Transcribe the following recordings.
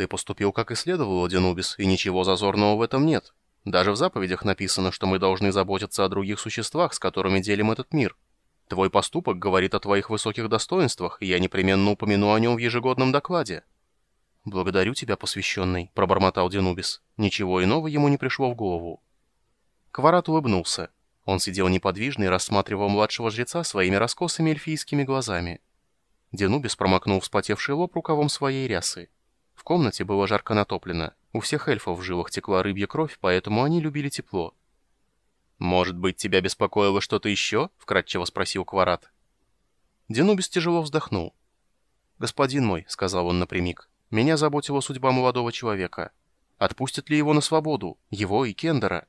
Ты поступил как и следовало, Денубис, и ничего зазорного в этом нет. Даже в заповедях написано, что мы должны заботиться о других существах, с которыми делим этот мир. Твой поступок говорит о твоих высоких достоинствах, и я непременно упомяну о нем в ежегодном докладе». «Благодарю тебя, посвященный», — пробормотал Денубис. Ничего иного ему не пришло в голову. Кварат улыбнулся. Он сидел неподвижно и рассматривал младшего жреца своими раскосыми эльфийскими глазами. Денубис промокнул вспотевший лоб рукавом своей рясы. В комнате было жарко натоплено. У всех эльфов в жилах текла рыбья кровь, поэтому они любили тепло. «Может быть, тебя беспокоило что-то еще?» — вкратчиво спросил Кварат. Денубис тяжело вздохнул. «Господин мой», — сказал он напрямик, — «меня заботила судьба молодого человека. Отпустят ли его на свободу, его и Кендера?»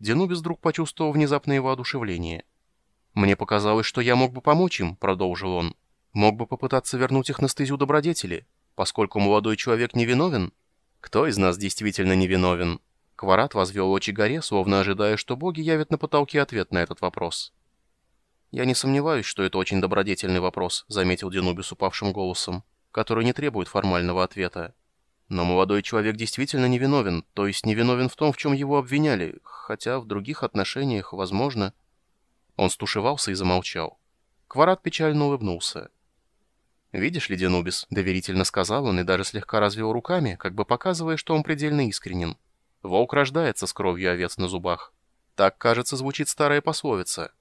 Денубис вдруг почувствовал внезапное воодушевление. «Мне показалось, что я мог бы помочь им», — продолжил он. «Мог бы попытаться вернуть их на стезю добродетели. Поскольку молодой человек невиновен, кто из нас действительно невиновен? Кварат возвел очи горе, словно ожидая, что боги явят на потолке ответ на этот вопрос. «Я не сомневаюсь, что это очень добродетельный вопрос», — заметил Денубис упавшим голосом, который не требует формального ответа. «Но молодой человек действительно невиновен, то есть невиновен в том, в чем его обвиняли, хотя в других отношениях, возможно...» Он стушевался и замолчал. Кварат печально улыбнулся. «Видишь ли, Денубис», — доверительно сказал он и даже слегка развел руками, как бы показывая, что он предельно искренен. «Волк рождается с кровью овец на зубах». Так, кажется, звучит старая пословица.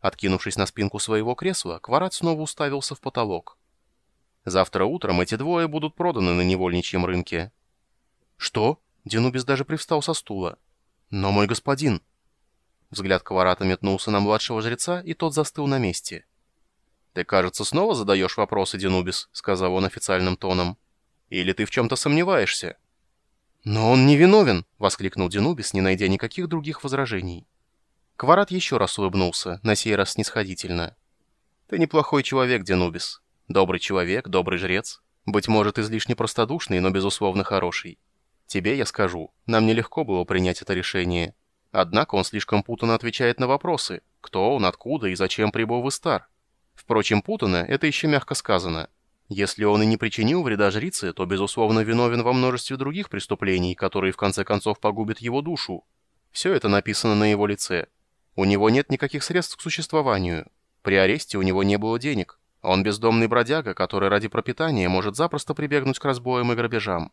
Откинувшись на спинку своего кресла, Кварат снова уставился в потолок. «Завтра утром эти двое будут проданы на невольничьем рынке». «Что?» — Денубис даже привстал со стула. «Но мой господин...» Взгляд Кварата метнулся на младшего жреца, и тот застыл на месте. «Ты, кажется, снова задаешь вопросы, Денубис», — сказал он официальным тоном. «Или ты в чем-то сомневаешься?» «Но он не виновен!» — воскликнул Денубис, не найдя никаких других возражений. Кварат еще раз улыбнулся, на сей раз снисходительно. «Ты неплохой человек, Денубис. Добрый человек, добрый жрец. Быть может, излишне простодушный, но, безусловно, хороший. Тебе я скажу, нам нелегко было принять это решение. Однако он слишком путанно отвечает на вопросы. Кто он, откуда и зачем прибыл в Истар? Впрочем, путано — это еще мягко сказано. Если он и не причинил вреда жрице, то, безусловно, виновен во множестве других преступлений, которые в конце концов погубят его душу. Все это написано на его лице. У него нет никаких средств к существованию. При аресте у него не было денег. Он бездомный бродяга, который ради пропитания может запросто прибегнуть к разбоям и грабежам.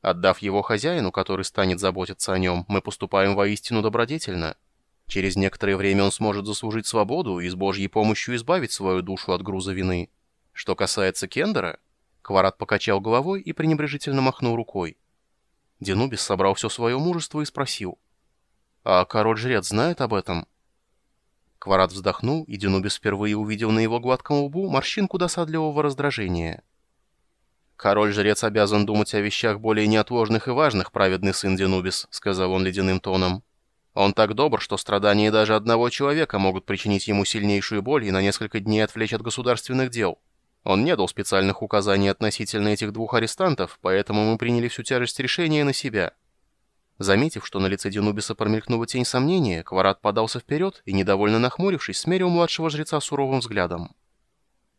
Отдав его хозяину, который станет заботиться о нем, мы поступаем воистину добродетельно. Через некоторое время он сможет заслужить свободу и с Божьей помощью избавить свою душу от груза вины. Что касается Кендера, Кварат покачал головой и пренебрежительно махнул рукой. Денубис собрал все свое мужество и спросил. «А король-жрец знает об этом?» Кварат вздохнул, и Денубис впервые увидел на его гладком лбу морщинку досадливого раздражения. «Король-жрец обязан думать о вещах более неотложных и важных, праведный сын Денубис», — сказал он ледяным тоном. Он так добр, что страдания даже одного человека могут причинить ему сильнейшую боль и на несколько дней отвлечь от государственных дел. Он не дал специальных указаний относительно этих двух арестантов, поэтому мы приняли всю тяжесть решения на себя. Заметив, что на лице Денубиса промелькнула тень сомнения, Кварат подался вперед и, недовольно нахмурившись, смерил младшего жреца суровым взглядом.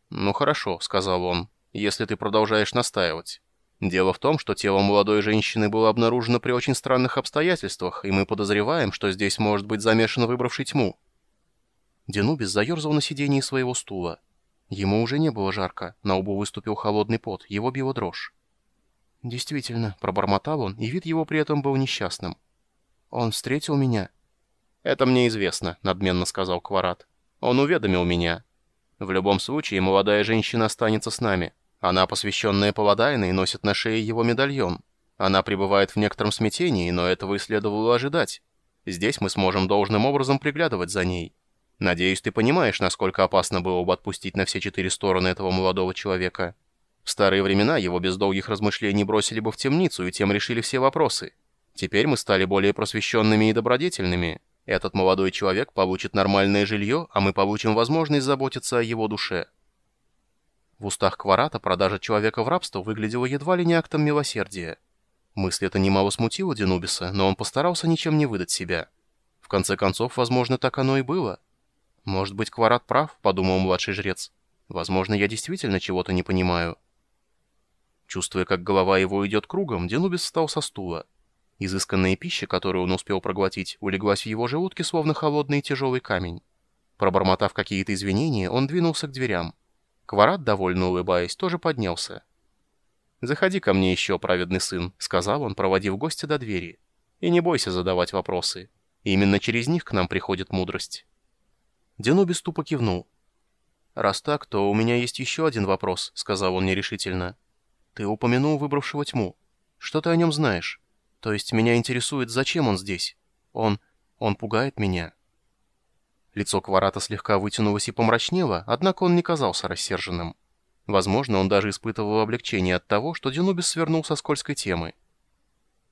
«Ну хорошо», — сказал он, — «если ты продолжаешь настаивать». Дело в том, что тело молодой женщины было обнаружено при очень странных обстоятельствах, и мы подозреваем, что здесь может быть замешан выбравший тьму. Денубис заерзал на сидении своего стула. Ему уже не было жарко, на лбу выступил холодный пот, его била дрожь. «Действительно», — пробормотал он, и вид его при этом был несчастным. «Он встретил меня?» «Это мне известно», — надменно сказал Кварат. «Он уведомил меня. В любом случае, молодая женщина останется с нами». Она, посвященная Паладайной, носит на шее его медальон. Она пребывает в некотором смятении, но этого и следовало ожидать. Здесь мы сможем должным образом приглядывать за ней. Надеюсь, ты понимаешь, насколько опасно было бы отпустить на все четыре стороны этого молодого человека. В старые времена его без долгих размышлений бросили бы в темницу и тем решили все вопросы. Теперь мы стали более просвещенными и добродетельными. Этот молодой человек получит нормальное жилье, а мы получим возможность заботиться о его душе. В устах Кварата продажа человека в рабство выглядела едва ли не актом милосердия. Мысль эта немало смутила Денубиса, но он постарался ничем не выдать себя. В конце концов, возможно, так оно и было. «Может быть, Кварат прав», — подумал младший жрец. «Возможно, я действительно чего-то не понимаю». Чувствуя, как голова его идет кругом, Денубис встал со стула. Изысканная пища, которую он успел проглотить, улеглась в его желудке, словно холодный и тяжелый камень. Пробормотав какие-то извинения, он двинулся к дверям. Кварат, довольно улыбаясь, тоже поднялся. «Заходи ко мне еще, праведный сын», — сказал он, проводив гостя до двери. «И не бойся задавать вопросы. Именно через них к нам приходит мудрость». Денубис тупо кивнул. «Раз так, то у меня есть еще один вопрос», — сказал он нерешительно. «Ты упомянул выбравшего тьму. Что ты о нем знаешь? То есть меня интересует, зачем он здесь? Он... он пугает меня». Лицо Кварата слегка вытянулось и помрачнело, однако он не казался рассерженным. Возможно, он даже испытывал облегчение от того, что Денубис свернул со скользкой темы.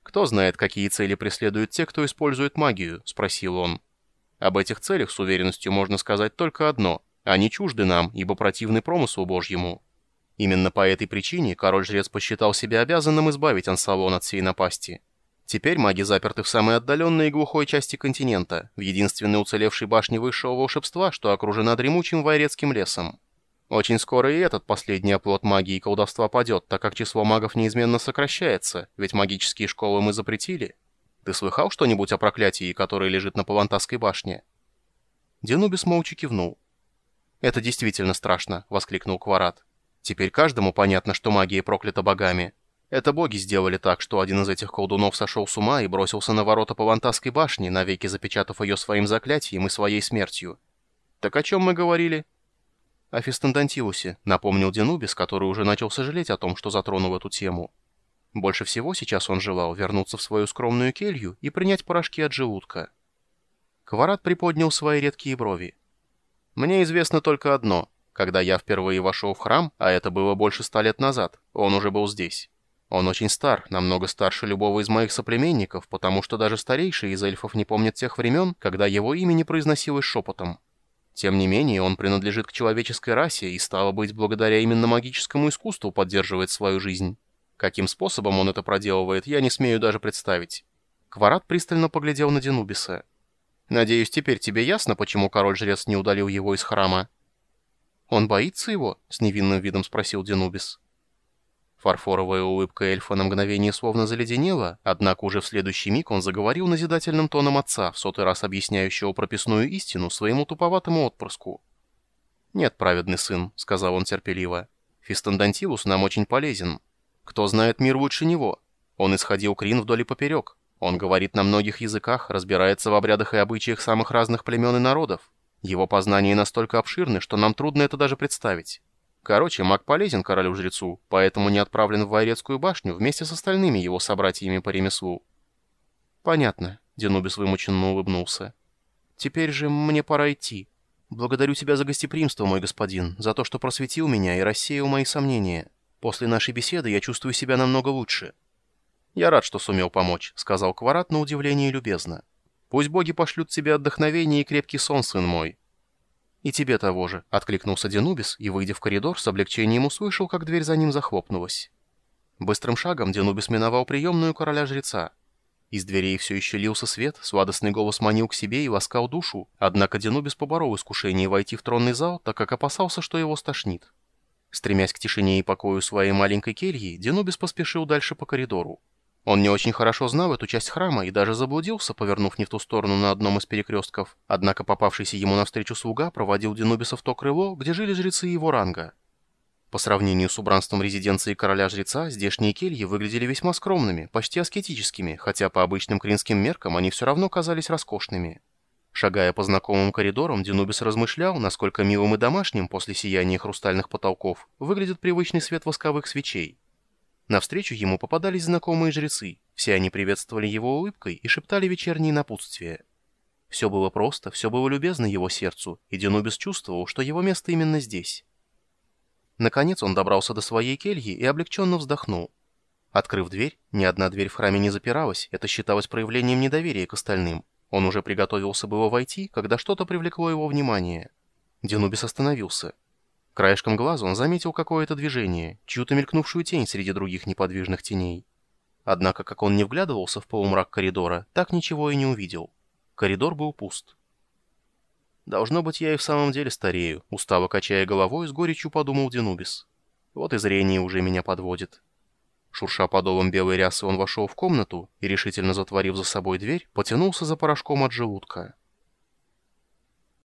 «Кто знает, какие цели преследуют те, кто использует магию?» — спросил он. «Об этих целях с уверенностью можно сказать только одно. Они чужды нам, ибо противны промыслу Божьему. Именно по этой причине король-жрец посчитал себя обязанным избавить Ансалон от всей напасти. Теперь маги заперты в самой отдаленной и глухой части континента, в единственной уцелевшей башне высшего волшебства, что окружена дремучим вайрецким лесом. Очень скоро и этот последний оплот магии и колдовства падет, так как число магов неизменно сокращается, ведь магические школы мы запретили. Ты слыхал что-нибудь о проклятии, которое лежит на Павантасской башне?» Денубис молча кивнул. «Это действительно страшно», — воскликнул Кварат. «Теперь каждому понятно, что магия проклята богами. Это боги сделали так, что один из этих колдунов сошел с ума и бросился на ворота Павантасской башни, навеки запечатав ее своим заклятием и своей смертью. Так о чем мы говорили?» «О Фестендантиусе», — напомнил Денубис, который уже начал сожалеть о том, что затронул эту тему. Больше всего сейчас он желал вернуться в свою скромную келью и принять порошки от желудка. Кварат приподнял свои редкие брови. «Мне известно только одно. Когда я впервые вошел в храм, а это было больше ста лет назад, он уже был здесь. Он очень стар, намного старше любого из моих соплеменников, потому что даже старейшие из эльфов не помнят тех времен, когда его имя не произносилось шепотом. Тем не менее, он принадлежит к человеческой расе и, стало быть, благодаря именно магическому искусству поддерживает свою жизнь. Каким способом он это проделывает, я не смею даже представить. Кварат пристально поглядел на Денубиса. «Надеюсь, теперь тебе ясно, почему король-жрец не удалил его из храма?» «Он боится его?» — с невинным видом спросил Денубис. Фарфоровая улыбка эльфа на мгновение словно заледенела, однако уже в следующий миг он заговорил назидательным тоном отца, в сотый раз объясняющего прописную истину своему туповатому отпрыску. «Нет, праведный сын», — сказал он терпеливо, — «Фистандантилус нам очень полезен. Кто знает мир лучше него? Он исходил крин вдоль и поперек. Он говорит на многих языках, разбирается в обрядах и обычаях самых разных племен и народов. Его познания настолько обширны, что нам трудно это даже представить». Короче, маг полезен королю-жрецу, поэтому не отправлен в Вайрецкую башню вместе с остальными его собратьями по ремеслу. «Понятно», — Денубис вымученно улыбнулся. «Теперь же мне пора идти. Благодарю тебя за гостеприимство, мой господин, за то, что просветил меня и рассеял мои сомнения. После нашей беседы я чувствую себя намного лучше». «Я рад, что сумел помочь», — сказал Кварат на удивление любезно. «Пусть боги пошлют тебе отдохновение и крепкий сон, сын мой. «И тебе того же», — откликнулся Денубис и, выйдя в коридор, с облегчением услышал, как дверь за ним захлопнулась. Быстрым шагом Денубис миновал приемную короля-жреца. Из дверей все еще лился свет, сладостный голос манил к себе и ласкал душу, однако Денубис поборол искушение войти в тронный зал, так как опасался, что его стошнит. Стремясь к тишине и покою своей маленькой кельи, Денубис поспешил дальше по коридору. Он не очень хорошо знал эту часть храма и даже заблудился, повернув не в ту сторону на одном из перекрестков. Однако попавшийся ему навстречу слуга проводил Денубиса в то крыло, где жили жрецы его ранга. По сравнению с убранством резиденции короля-жреца, здешние кельи выглядели весьма скромными, почти аскетическими, хотя по обычным кринским меркам они все равно казались роскошными. Шагая по знакомым коридорам, Денубис размышлял, насколько милым и домашним после сияния хрустальных потолков выглядит привычный свет восковых свечей. Навстречу ему попадались знакомые жрецы. Все они приветствовали его улыбкой и шептали вечерние напутствия. Все было просто, все было любезно его сердцу, и Денубис чувствовал, что его место именно здесь. Наконец он добрался до своей кельи и облегченно вздохнул. Открыв дверь, ни одна дверь в храме не запиралась, это считалось проявлением недоверия к остальным. Он уже приготовился было войти, когда что-то привлекло его внимание. Денубис остановился. Краешком глаза он заметил какое-то движение, чью-то мелькнувшую тень среди других неподвижных теней. Однако, как он не вглядывался в полумрак коридора, так ничего и не увидел. Коридор был пуст. «Должно быть, я и в самом деле старею», — устало качая головой, с горечью подумал Денубис. «Вот и зрение уже меня подводит. Шурша подолом белой рясы, он вошел в комнату и, решительно затворив за собой дверь, потянулся за порошком от желудка.